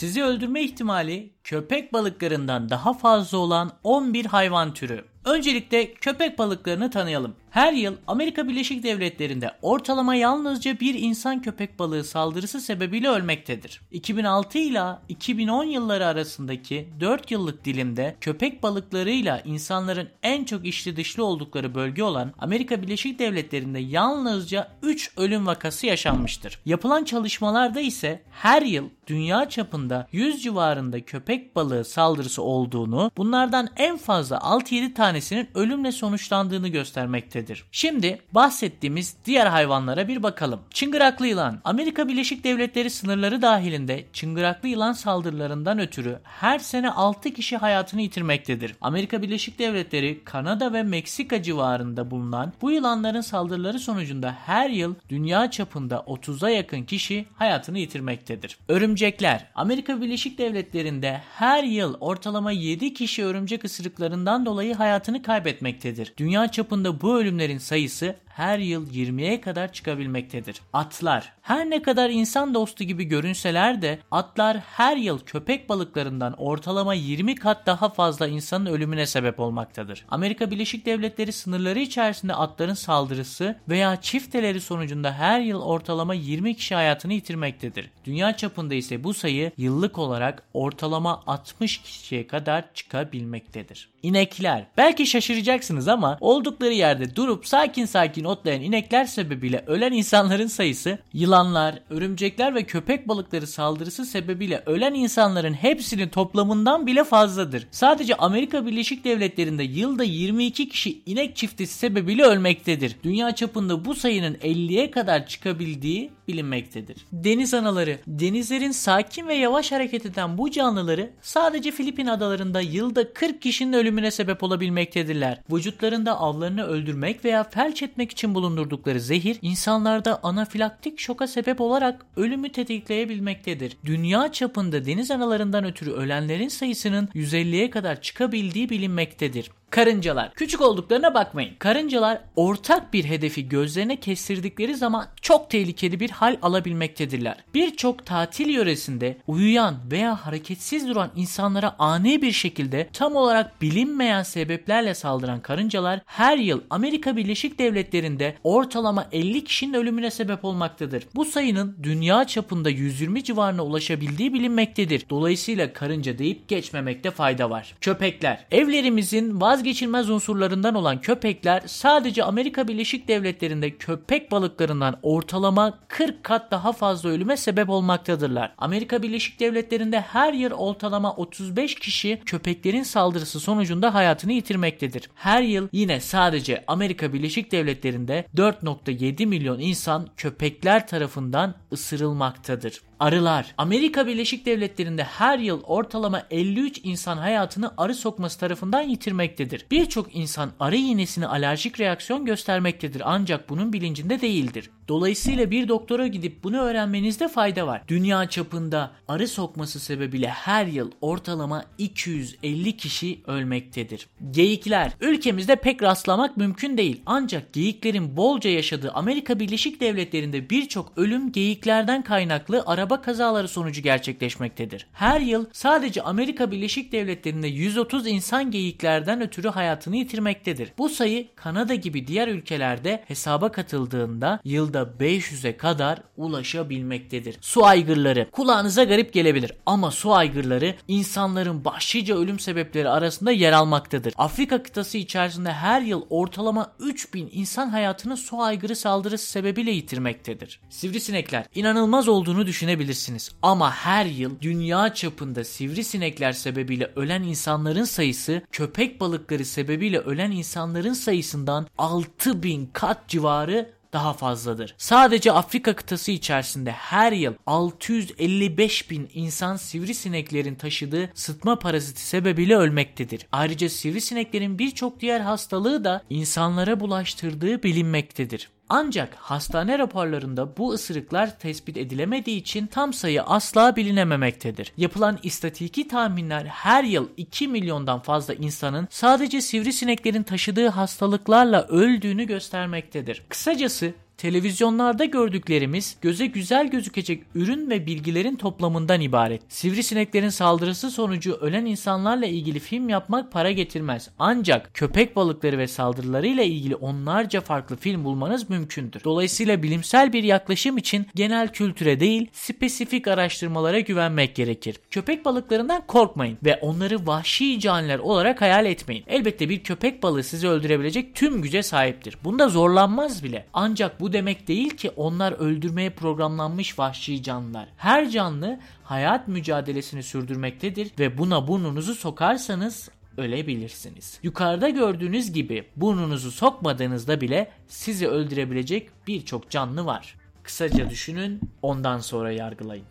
sizi öldürme ihtimali köpek balıklarından daha fazla olan 11 hayvan türü. Öncelikle köpek balıklarını tanıyalım. Her yıl Amerika Birleşik Devletleri'nde ortalama yalnızca bir insan köpek balığı saldırısı sebebiyle ölmektedir. 2006 ile 2010 yılları arasındaki 4 yıllık dilimde köpek balıklarıyla insanların en çok içli dışlı oldukları bölge olan Amerika Birleşik Devletleri'nde yalnızca 3 ölüm vakası yaşanmıştır. Yapılan çalışmalarda ise her yıl dünya çapında 100 civarında köpek balığı saldırısı olduğunu, bunlardan en fazla 6-7 tanesinin ölümle sonuçlandığını göstermektedir. Şimdi bahsettiğimiz diğer hayvanlara bir bakalım. Çıngıraklı yılan. Amerika Birleşik Devletleri sınırları dahilinde çıngıraklı yılan saldırılarından ötürü her sene 6 kişi hayatını yitirmektedir. Amerika Birleşik Devletleri, Kanada ve Meksika civarında bulunan bu yılanların saldırıları sonucunda her yıl dünya çapında 30'a yakın kişi hayatını yitirmektedir. Örümcekler. Amerika Birleşik Devletleri'nde her yıl ortalama 7 kişi örümcek ısırıklarından dolayı hayatını kaybetmektedir. Dünya çapında bu ölümlerin sayısı her yıl 20'ye kadar çıkabilmektedir. Atlar. Her ne kadar insan dostu gibi görünseler de atlar her yıl köpek balıklarından ortalama 20 kat daha fazla insanın ölümüne sebep olmaktadır. Amerika Birleşik Devletleri sınırları içerisinde atların saldırısı veya çifteleri sonucunda her yıl ortalama 20 kişi hayatını yitirmektedir. Dünya çapında ise bu sayı yıllık olarak ortalama 60 kişiye kadar çıkabilmektedir. İnekler. Belki şaşıracaksınız ama oldukları yerde durup sakin sakin otlayan inekler sebebiyle ölen insanların sayısı yılanlar, örümcekler ve köpek balıkları saldırısı sebebiyle ölen insanların hepsinin toplamından bile fazladır. Sadece Amerika Birleşik Devletleri'nde yılda 22 kişi inek çiftesi sebebiyle ölmektedir. Dünya çapında bu sayının 50'ye kadar çıkabildiği bilinmektedir. Deniz anaları. Denizlerin sakin ve yavaş hareket eden bu canlıları sadece Filipin adalarında yılda 40 kişinin ölümüne sebep olabilmektedirler. Vücutlarında avlarını öldürmek veya felç etmek için bulundurdukları zehir insanlarda anafilaktik şoka sebep olarak ölümü tetikleyebilmektedir. Dünya çapında deniz analarından ötürü ölenlerin sayısının 150'ye kadar çıkabildiği bilinmektedir. Karıncalar. Küçük olduklarına bakmayın. Karıncalar ortak bir hedefi gözlerine kestirdikleri zaman çok tehlikeli bir hal alabilmektedirler. Birçok tatil yöresinde uyuyan veya hareketsiz duran insanlara ani bir şekilde tam olarak bilinmeyen sebeplerle saldıran karıncalar her yıl Amerika Birleşik Devletleri'nde ortalama 50 kişinin ölümüne sebep olmaktadır. Bu sayının dünya çapında 120 civarına ulaşabildiği bilinmektedir. Dolayısıyla karınca deyip geçmemekte fayda var. Köpekler. Evlerimizin vaz vazgeçilmez unsurlarından olan köpekler sadece Amerika Birleşik Devletleri'nde köpek balıklarından ortalama 40 kat daha fazla ölüme sebep olmaktadırlar. Amerika Birleşik Devletleri'nde her yıl ortalama 35 kişi köpeklerin saldırısı sonucunda hayatını yitirmektedir. Her yıl yine sadece Amerika Birleşik Devletleri'nde 4.7 milyon insan köpekler tarafından ısırılmaktadır. Arılar. Amerika Birleşik Devletleri'nde her yıl ortalama 53 insan hayatını arı sokması tarafından yitirmektedir. Birçok insan arı iğnesine alerjik reaksiyon göstermektedir ancak bunun bilincinde değildir. Dolayısıyla bir doktora gidip bunu öğrenmenizde fayda var. Dünya çapında arı sokması sebebiyle her yıl ortalama 250 kişi ölmektedir. Geyikler. Ülkemizde pek rastlamak mümkün değil. Ancak geyiklerin bolca yaşadığı Amerika Birleşik Devletleri'nde birçok ölüm geyiklerden kaynaklı araba kazaları sonucu gerçekleşmektedir. Her yıl sadece Amerika Birleşik Devletleri'nde 130 insan geyiklerden ötürü hayatını yitirmektedir. Bu sayı Kanada gibi diğer ülkelerde hesaba katıldığında yılda 500'e kadar ulaşabilmektedir. Su aygırları kulağınıza garip gelebilir ama su aygırları insanların başlıca ölüm sebepleri arasında yer almaktadır. Afrika kıtası içerisinde her yıl ortalama 3000 insan hayatını su aygırı saldırısı sebebiyle yitirmektedir. Sivrisinekler inanılmaz olduğunu düşünebilirsiniz ama her yıl dünya çapında sivrisinekler sebebiyle ölen insanların sayısı köpek balıkları sebebiyle ölen insanların sayısından 6000 kat civarı daha fazladır. Sadece Afrika kıtası içerisinde her yıl 655 bin insan sivrisineklerin taşıdığı sıtma paraziti sebebiyle ölmektedir. Ayrıca sivrisineklerin birçok diğer hastalığı da insanlara bulaştırdığı bilinmektedir. Ancak hastane raporlarında bu ısırıklar tespit edilemediği için tam sayı asla bilinememektedir. Yapılan istatiki tahminler her yıl 2 milyondan fazla insanın sadece sivrisineklerin taşıdığı hastalıklarla öldüğünü göstermektedir. Kısacası televizyonlarda gördüklerimiz göze güzel gözükecek ürün ve bilgilerin toplamından ibaret. Sivrisineklerin saldırısı sonucu ölen insanlarla ilgili film yapmak para getirmez. Ancak köpek balıkları ve saldırılarıyla ilgili onlarca farklı film bulmanız mümkündür. Dolayısıyla bilimsel bir yaklaşım için genel kültüre değil spesifik araştırmalara güvenmek gerekir. Köpek balıklarından korkmayın ve onları vahşi caniler olarak hayal etmeyin. Elbette bir köpek balığı sizi öldürebilecek tüm güce sahiptir. Bunda zorlanmaz bile. Ancak bu demek değil ki onlar öldürmeye programlanmış vahşi canlılar. Her canlı hayat mücadelesini sürdürmektedir ve buna burnunuzu sokarsanız ölebilirsiniz. Yukarıda gördüğünüz gibi burnunuzu sokmadığınızda bile sizi öldürebilecek birçok canlı var. Kısaca düşünün, ondan sonra yargılayın.